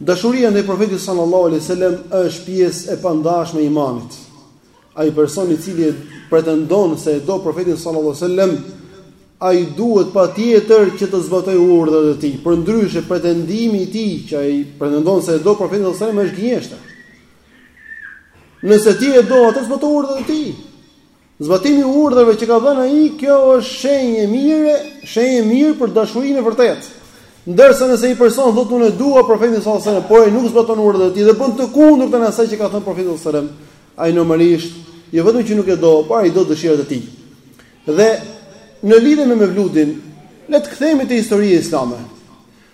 Dashuria ndaj Profetit sallallahu alejhi dhe sellem është pjesë e pandashme e imanit. Ai person i cili pretendon se e do Profetin sallallahu alejhi dhe sellem, ai duhet patjetër që të zbatojë urdhrat e tij. Përndryshe pretendimi i tij që ai pretendon se e do Profetin sallallahu alejhi dhe sellem është gënjeshtër. Nëse ti e do atë, zbatoji urdhrat e tij. Zbatimi i urdhrave që ka dhënë ai, kjo është shenjë e mirë, shenjë e mirë për dashurinë e vërtetë. Ndërsa nëse një person thotë unë e dua profetin sallallahu alajhi wasallam, por ai nuk zbaton urdhrat e tij dhe bën të kundërtën e asaj që ka thënë profeti sallallahu alajhi wasallam, ai normalisht jo vetëm që nuk e do, por ai do dëshirat e tij. Dhe në lidhje me Mevludin, le të kthehemi te historia islame.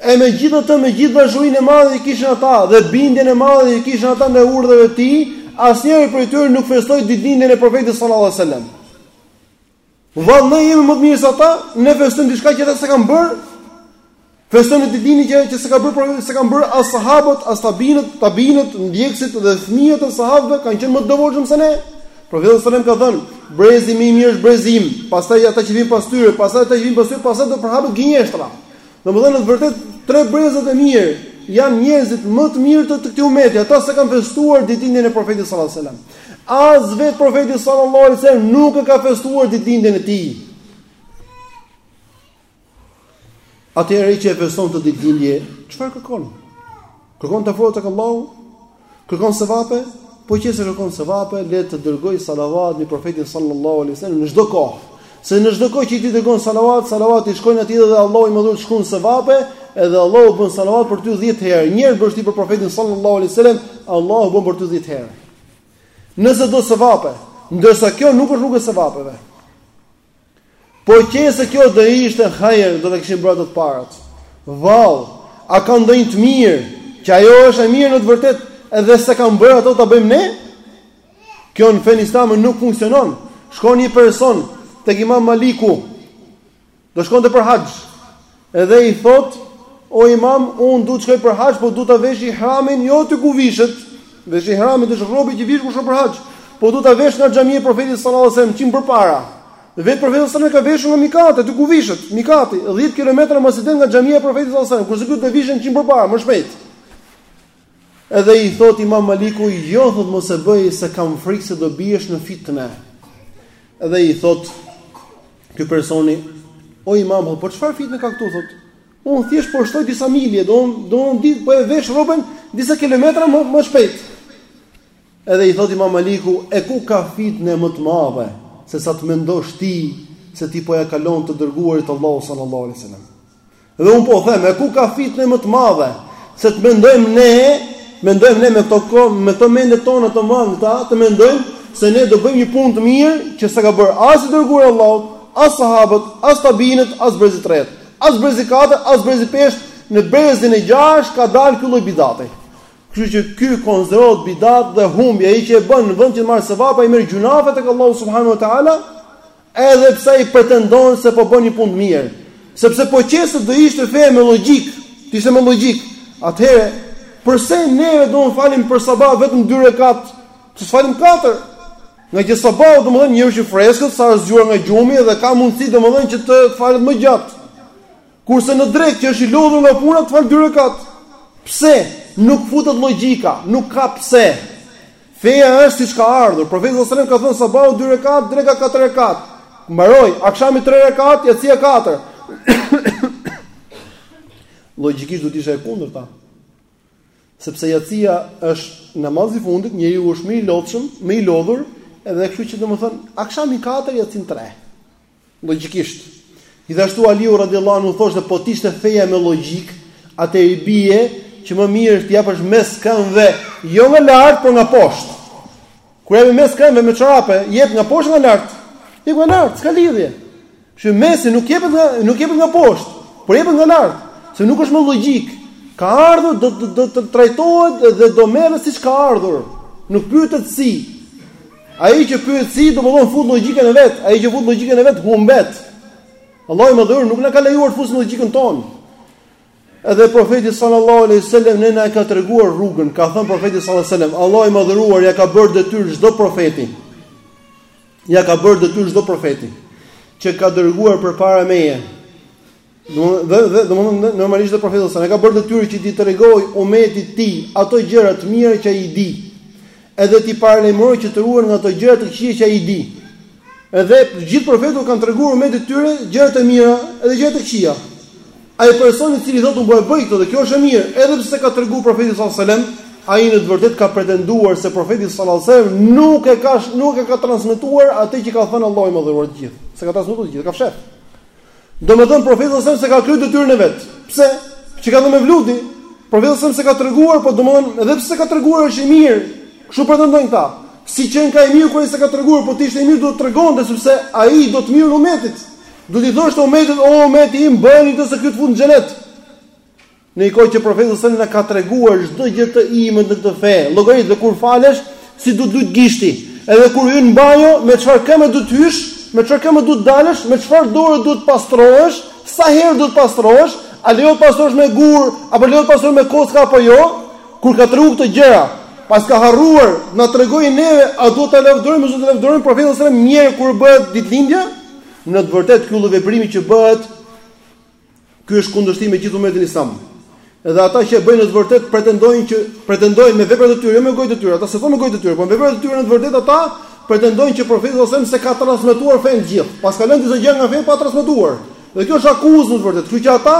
E megjithatë, me gjithë dashurinë e madhe që kishin ata dhe bindjen e madhe që kishin ata ndaj urdhrave të tij, asnjëri prej tyre nuk festoi ditëlindjen e Profetit sallallahu alejhi dhe selam. Vallë ne jemi më të mirë se ata, ne festojmë diçka që ata s'e kanë bërë. Festojmë ditëlindjen që që s'e ka bërë profeti, s'e kanë bërë as sahabët, as tabiinët, tabiinët, ndjekësit dhe fëmijët e sahabëve kanë qenë më të devotshëm se ne. Profeti sallallahu alejhi dhe selam ka thënë, "Brezi më i mirë është brezi im, pastaj ata që vijnë pas tyre, pastaj ata që vijnë pas tyre, pastaj do përhapet gënjeshtra." Domethënë në të vërtetë tre brezat e mirë janë njerëzit më të mirë të këtij umeti, ata s'e kanë festuar ditëlindjen e profetit sallallahu alajhi wasallam. As vetë profeti sallallahu alajhi wasallam nuk e ka festuar ditëlindjen e tij. Atëherë që e feston këtë ditëlindje, çfarë kërkon? Kërkon të afrohet tek Allahu? Kërkon sevape, po qe se kërkon sevape, le të dërgojë salavat mbi profetin sallallahu alaihi wasallam në çdo kohë. Se në çdo kohë që ti dërgon salavat, salavatet i shkojnë atij dhe Allahu i madhëruar shkruan sevape, edhe Allahu bën salavat për ty 10 herë. Një herë bësh ti për profetin sallallahu alaihi wasallam, Allahu bën për ty 10 herë. Nëse do sevape, ndërsa kjo nuk është rrugë e sevapeve. Po qe se kjo do ishte hajër, do ta kishin bërë ato të parët. Vallë, a ka ndonjë të mirë që ajo është e mirë në të vërtetë, edhe s'e kanë bërë ato ta bëjmë ne? Kjo në fenë islame nuk funksionon. Shkon një person tek Imam Maliku. Do shkonte për haxh. Edhe i thotë, O Imam, unë du të shkoj për haxh, por du ta vesh ihramin, jo aty ku vishet. Vesh ihramin, është rroba që vish kur shkon për haxh, po du ta vesh nga xhamia e Profetit sallallahu alajhi wasallam, që më përpara. Vetë Profeti sallallahu alajhi wasallam e ka veshur në Mikat, aty ku vishet, Mikati, 10 kilometra më së nga xhamia e Profetit sallallahu alajhi wasallam, kurse ky do vishte që më përpara, më shpejt. Edhe i thotë Imam Maliku, jo thotë mos e bëj se kam frikë se do biesh në fitne. Edhe i thotë ky personi, o Imam, po çfarë fitne ka këtu thotë? Unë thjesht po shtoj disa milje, do do unë di po e vesh rrobën disa kilometra më më shpejt. Edhe i thotë Imam Maliku, e ku ka fitne më të madhe se sa të mendosh ti se ti po ja kalon të dërguarit të Allahut sallallahu alaihi wasallam. Dhe unë po them, e ku ka fitnë më të madhe, se të mendojmë ne, mendojmë ne me këto kohë, me këto mendje tona të mangëta, të mendojmë se ne do bëjmë një punë të mirë që s'e ka bërë as i dërguari i Allahut, as sahabët, as tabiinët, as brezi i tretë, as brezi i katërt, as brezi i pestë, në brezin e gjashtë ka dalë ky lloj bidati. Kështu që ky konsiderohet bidat dhe humbje, ai që e bën në vend që të marrë sevap, ai merr gjynahe tek Allahu subhanahu wa taala, Edhe pse ai pretendon se po bën një punë të mirë, sepse po qe se do ishte fe me logjikë, të ishte me logjikë, atëherë përse neve do të falim për sabah vetëm dy rekat, të falim katër? Ngaqë sabahu domethënë njeriu është i freskët, sa është zgjuar nga gjumi dhe ka mundësi domethënë që të falet më gjatë. Kurse në drekë që është i lodhur nga puna të falë dy rekat. Pse? Nuk futet llogjika, nuk ka pse. Feja është siç ka ardhur. Profeti sallallahu alajhi wasallam ka thënë sabahu dy rekat, dreka katër rekat. Mbaroi, akshami tre rekat, jacia katër. Logjikisht do të ishte e kundërta. Sepse jacia është namazi i fundit, njeriu është më i lodhshëm, më i lodhur, edhe kështu që domethënë akshami katër, jacin tre. Logjikisht. Gjithashtu Aliu radhiyallahu anhu thoshte po të ishte feja me logjikë, atëherë i bie që më mirë të japësh mes'h këmbëve, jo nga lart, por nga poshtë. Kur japim mes'h këmbëve me çorape, jep nga poshtë nga lart. Jep nga lart, s'ka lidhje. Që mes'hi nuk jepet nga nuk jepet nga poshtë, por jepet nga lart, se nuk është me logjikë. Ka ardhur do do të trajtohet dhe do merret siç ka ardhur. Nuk pyetet si. Ai që pyet si, domethënë fut logjikën e vet, ai që fut logjikën e vet humbet. Allahu i Madhëruar nuk na ka lejuar të fusim logjikën tonë. Edhe profeti sallallahu alaihi wasallam ne na ka treguar rrugën, ka thënë profeti sallallahu alaihi wasallam, Allahu i Madhëruar ia ka bërë detyrë çdo profeti. Ia ka bërë detyrë çdo profeti që ka dërguar përpara meje. Dhe dhe domethënë normalisht dhe profeti sa e ka bërë detyrë që t'i tregojë umetit të tij ato gjëra të mira që ai i di. Edhe t'i paralajmërojë që të ruhen nga ato gjëra të këqija që ai i di. Edhe të gjithë profetët kanë treguar umetit të tyre gjëra të mira edhe gjëra të këqija. Ai person i cili thotë unë po e bëj këtë dhe kjo është e mirë, edhe pse s'e ka treguar profeti sallallahu alajhi wasallam, ai në të vërtetë ka pretenduar se profeti sallallahu alajhi wasallam nuk e ka nuk e ka transmetuar atë që ka thënë Allahu i Madhëruar të gjithë. S'e ka transmetuar të gjithë, ka fsheh. Domethënë Profeti sallallahu alajhi wasallam s'e ka kryer detyrën e vet. Pse? Që ka dhe mevludi, Profeti sallallahu alajhi wasallam s'e ka treguar, po domethënë edhe pse s'e ka treguar është i mirë. Kështu pretendojnë këta. Si qenka e mirë kur ai s'e ka treguar, po të ishte i mirë do ta tregonte sepse ai i do të mirën umetit. Do t'i thoshte umetit, o umeti im bëjeni këtë se ky të fut në xhenet. Në një kohë që profeti sallallahu alajhi wasallam na ka treguar çdo gjë të imët në këtë fe, llogarit dhe kur falesh, si duhet luajt gishti, edhe kur hyn në banjo, me çfarë këmbë duhet të hysh, me çfarë këmbë duhet dalësh, me çfarë dore duhet të pastrohesh, sa herë duhet të pastrohesh, a lejohet pastrohesh me gur, apo lejohet pastrohesh me kocka apo jo? Kur ka treguar këto gjëra, paska harruar, na tregojë neve a duhet ta lavdërojmë ose s'duhet ta lavdërojmë profetin sallallahu alajhi wasallam mirë kur bëhet ditëlindja? Në të vërtetë ky lloj veprimi që bëhet Ky është kundërshtim me gjithë umetin islam. Edhe ata që e bëjnë në të vërtetë pretendojnë që pretendojnë me veprat e tyre, jo me gojë të tyre, ata s'e thonë me gojë të tyre, por me veprat e tyre në të vërtetë ata pretendojnë që profeti sallallahu alajhi wasallam s'e ka transmetuar fenë të gjithë. Paska lënë disa gjëra nga feja pa transmetuar. Dhe kjo është akuzë në të vërtetë. Kështu që ata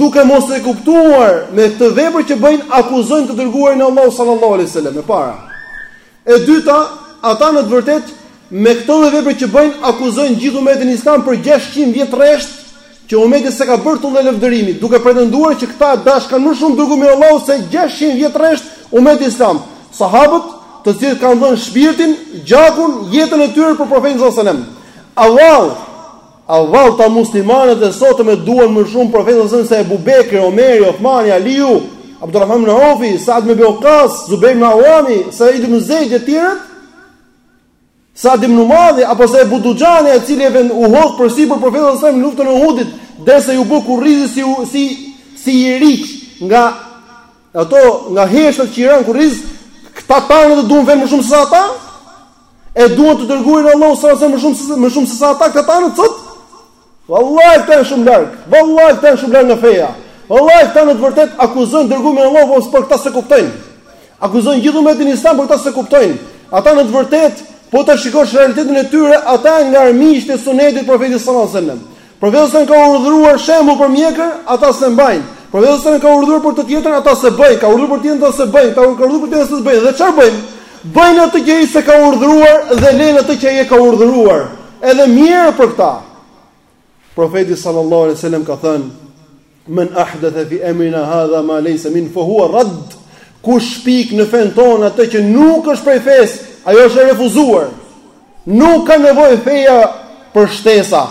duke mos e kuptuar me këtë vepër që bëjnë akuzojnë të dërguarin e Allahut sallallahu alajhi wasallam. E para, E dyta, ata në të vërtetë me këtë lloj vepre që bëjnë akuzojnë gjithë umetin islam për gjashtëqind vjet rresht që umeti s'e ka bërë këtë lloj lëvdërimi, duke pretenduar që këta dashkan më shumë dërguarin e Allahut se gjashtëqind vjet rresht umeti islam, sahabët, të cilët kanë dhënë shpirtin, gjakun, jetën e tyre për profetin sallallahu alajhi wasallam. A vallë A vallë muslimanët e sotëm e duan më shumë profetin sallallahu alajhi wasallam se Abu Bekri, Omeri, Uthmani, Aliu, Abdulrahman ibn Aufi, Sa'd ibn Waqqas, Zubair ibn Awami, Sa'id ibn Zaid e tjerë? Sa'd ibn Muadhi apo se Abu Dujani, i cili e, ven u hodh përsipër profetit sallallahu alajhi wasallam në luftën e Uhudit, derisa iu bë kurrizi si si iriq nga Ato nga heshtat që i ranë në kurriz, këta tanët e duan vallë më shumë se sa ata? E duan të dërguarin Allahut sallallahu alajhi wasallam më shumë se sa ata këta tanët sot? Wallahi këta janë shumë larg. Wallahi këta janë shumë larg nga feja. Wallahi këta në të vërtetë akuzojnë dërguarin e Allahut por këta s'e kuptojnë. Akuzojnë gjithë umetin islam por këta s'e kuptojnë. Ata në të vërtetë po ta shikosh realitetin e tyre, ata janë nga armiqtë e sunetit profetit sallallahu alajhi wasallam. Profeti sallallahu alejhi ue selam ka urdhëruar shembull për mjekër, ata s'e mbajnë. Profeti sallallahu alejhi ue selam ka urdhëruar për të tjetrën, ata s'e bëjnë. Ka urdhëruar për të tjetrën, ata s'e bëjnë. Ka urdhëruar për të tjetrën, ata s'e bëjnë. Dhe çfarë bëjnë? Bëjnë atë që ai s'e ka urdhëruar dhe lënë atë që ai e ka urdhëruar. Edhe mjerë për këta. Profeti sallallahu alejhi ue selam ka thënë, Men ahdatha fi amrina hadha ma laysa min fa huwa rad. Kush shpik në fenë tonë atë që nuk është prej fesë, ajo është e refuzuar. Nuk ka nevojë feja për shtesa.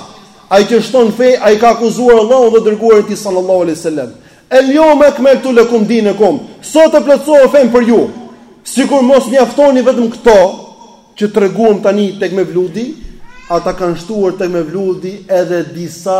Ai që shton në fe, ai ka akuzuar Allahun dhe dërguarin e tij sallallahu alaihi wasallam. El yawm akmaltu lakum dinakum. Sot e plotësova fenë për ju. Sikur mos mjaftonin vetëm këto që treguam tani tek Mevludi, ata kanë shtuar tek Mevludi edhe disa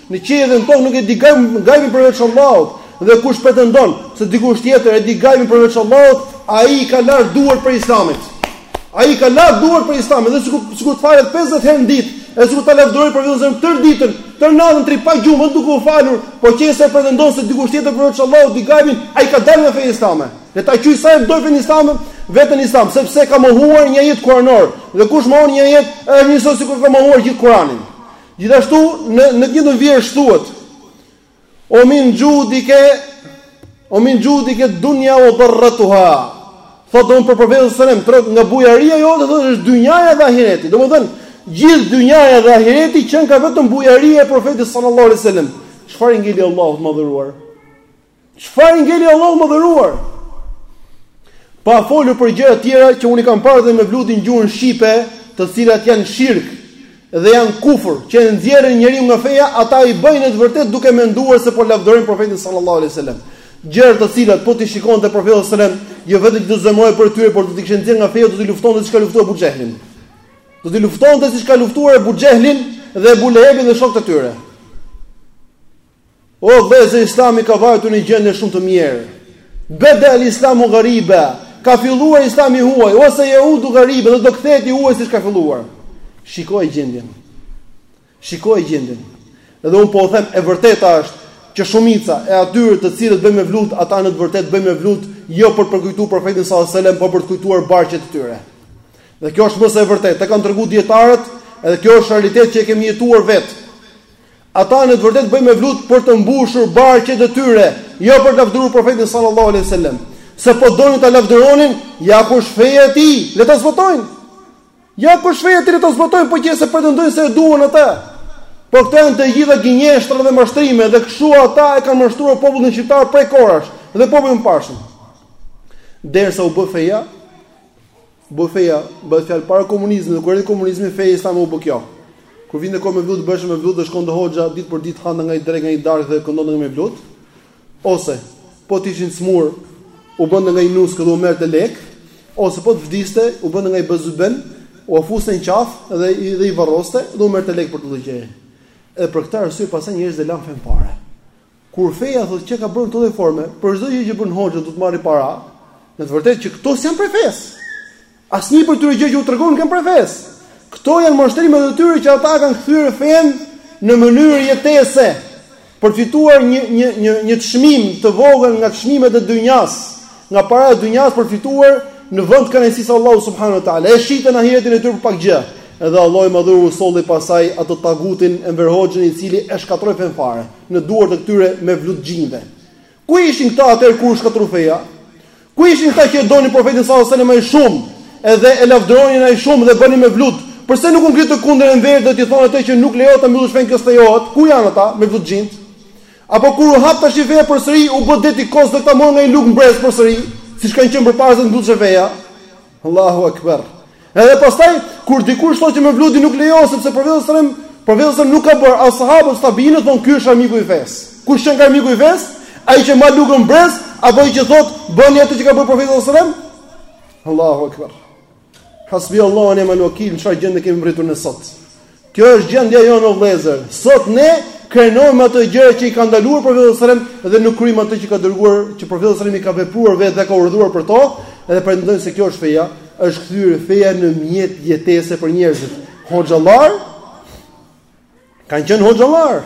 Në qiell dhe në tokë nuk e di gajbin, gajbin përveç Allahut, dhe kush pretendon se dikush tjetër e di gajbin përveç Allahut, ai i ka larë duart prej Islamit. Ai i ka larë duart prej Islamit, dhe sikur sikur të falet 50 herë në ditë, e sikur ta lavdëroj Profetin tërë ditën, tërë natën të rri pa gjumë vetëm duke u falur, po qe se pretendon se dikush tjetër përveç Allahut di gajbin, ai ka dalë nga feja islame. Le ta quaj sa e dojë fenë islame, vetën Islam, sepse ka mohuar një ajet kuranor, dhe kush mohon një ajet, është njësoj sikur ka mohuar gjithë Kuranin. Gjithashtu në në të njëjtën vjershë thuhet: O min xhudike O min xhudike dunya wa darratuha. Thotë domun për profetin sallallahu alajhi wasallam, nga bujaria jote thotë është dynjaja dhe ahireti. Domethënë, gjithë dynjaja dhe ahireti qenka vetëm bujari e profetit sallallahu alajhi wasallam. Çfarë i ngeli Allahut të madhëruar? Çfarë ngeli Allahut të madhëruar? Pa folur për gjëra të tjera që unë i kam parë dhe mevludin në gjuhën shqipe, të cilat janë shirk dhe janë kufër, që e nxjerrin njeriu nga feja, ata i bëjnë në të vërtetë duke menduar se po lavdërojnë profetin sallallahu alaihi wasallam. Gjëra të cilat po t'i shikonte profeti sallallahu alaihi wasallam, jo vetëm që do zemërohej për tyre, por do t'i kishte nxjerrë nga feja, do t'i luftonte siç ka luftuar Ebu Xhehlin. Do t'i luftonte siç ka luftuar Ebu Xhehlin dhe Ebu Lehebin dhe shokët e tyre. O vëllezër Islami ka vajtur në gjendje shumë të mirë. Beda el Islamu ghariba, ka filluar Islami i huaj, wa sejaudu ghariba, do të kthehet i huaj siç ka filluar. Shikoje gjendjen. Shikoje gjendjen. Edhe un po u them e vërteta është që shumica e atyre të cilët bëjnë mevlud, ata në të vërtetë bëjnë mevlud jo për të përkujtuar profetin sallallahu alajhi wasallam, por për të kujtuar barqet e tyre. Dhe kjo është më se e vërtetë, e kanë treguar dijetarët, edhe kjo është realitet që e kemi jetuar vetë. Ata në të vërtetë bëjnë mevlud për të mbushur barqet e tyre, jo për të lavdëruar Profetin sallallahu alejhi ve sellem. Se po donin ta lavdëronin, ja ku është feja e tij, le ta zbatojnë. Ja ku është feja e tij, le ta zbatojnë, po qe se pretendojnë se e duan atë. Po këto janë të gjitha gënjeshtra dhe mashtrime dhe kështu ata e kanë mashtruar popullin shqiptar prej kohërash dhe popullin e parshëm. Derisa u bë feja, U bë feja, bëhet fjalë para komunizmit dhe kur erdhi komunizmi feja islame u bë kjo. Kur vinte koha e mevludit, bëheshe mevlud dhe shkonte hoxha ditë për ditë hante nga një drekë nga një darkë dhe këndonte nga një mevlud. Ose po të ishin sëmurë, u bënte nga një nuskë dhe u merrte lek, ose po të vdiste, u bënte nga i bëzëben, ua fuste në qafë dhe i dhe i varroste dhe u merrte lek për çdo lloj gjëje. Edhe për këtë arsye pastaj njerëzit e lanë fenë fare. Kur feja thotë që ka bërë këto forma, për çdo gjë që bën hoxha do të marrë para, në të vërtetë që këto s'janë prej fesë. Asnjë prej atyre gjë që u tregonë s'janë prej fesë. Këto janë mashtrime të tyre që ata kanë kthyer fen në mënyrë jetese për të fituar një një një një çmim të vogël nga çmimet e dynjas, nga para e dynjas për të fituar në vend kënaqësisë Allahu subhanahu wa taala. E shitën ahiretin e tyre për pak gjë. Edhe Allahu i madhur u solli pastaj atë tagutin Enver Hoxhën i cili e shkatërroi fen fare. në duart e këtyre mevludxhinjve. Ku ishin këta atëherë kur u shkatërru feja? Ku ishin këta që e donin profetin sallallahu alajhi wasallam aq shumë, edhe e lavdëronin aq shumë dhe bënin mevlud? Përse nuk u ngritën kundër Enverit dhe t'i thonë atij që nuk lejohet ta mbyllësh fenë kjo s'të lejohet? Ku janë ata mevludxhinjtë? Apo kur u hap tashi feja përsëri u bë deti kos dhe këta morën nga një lugë në brez përsëri, siç kanë qenë përpara se të mbyllej feja? Allahu Ekber. Edhe pastaj kur dikush thotë që mevludi nuk lejohet sepse profeti sallallahu alajhi wasallam, profeti sallallahu nuk ka bërë as sahabët as tabiinët thon ky është armiku i fesë. Kush qenka armiku i fesë? Ai që mba lugën në brez apo ai që thot bëni atë që ka bërë profeti sallallahu alajhi wasallam? Allahu Ekber. Hasbi Allahu ue nimel wakil, çfarë gjendje kemi mbërritur ne sot? Kjo është gjendja jonë o vëllezër. Sot ne kremtojmë ato gjëra që i ka ndaluar profeti sallallahu alajhi wasallam dhe nuk kryjmë ato që ka dërguar, që profeti sallallahu alajhi wasallam i ka vepruar vetë dhe ka urdhëruar për to, edhe pretendojnë se kjo është feja, është kthyer feja në mjet jetese për njerëzit. Hoxhallar kanë qenë hoxhallar.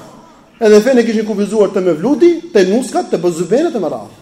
Edhe fenë kishin kufizuar te mevludi, te nuskat, te Bozubenit e me radhë.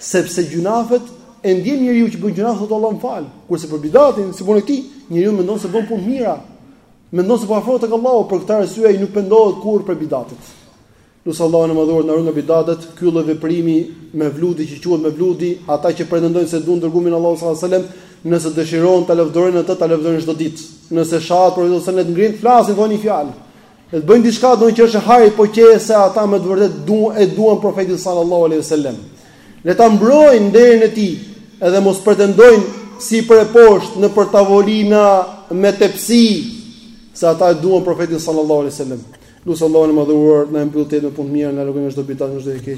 Sepse gjynafet e ndjen njeriu që bën gjynaf thotë Allahu më fal. Kurse për bidatin, si punë të tij, njeriu mendon se bën punë të mira. Mendon se po afrohet tek Allahu, për këtë arsye ai nuk pendohet kurrë për bidatet. Lus Allahun e madhëruar të na ruajë nga bidatet, ky lloj veprimi mevludi që quhet mevludi, ata që pretendojnë se duan të dërguarin e Allahut sallallahu alajhi wasallam, nëse dëshirojnë ta lavdërojnë atë, ta lavdërojnë çdo ditë. Nëse shahet profeti sallallahu alajhi wasallam, të ngrihen, të flasin, të thonë një fjalë. Të bëjnë diçka do që është e hajrit, po qe se ata me të vërtetë duan e duan profetin sallallahu alaihi wasallam. Le ta mbrojnë nderin e tij, edhe mos pretendojnë sipër e poshtë nëpër tavolina me tepsi, se ata e duan profetin sallallahu alaihi wasallam. Lus Allahun e madhëruar të na e mbyllë jetën me punë të mira, të na largojë nga çdo bidat, nga çdo e keqe.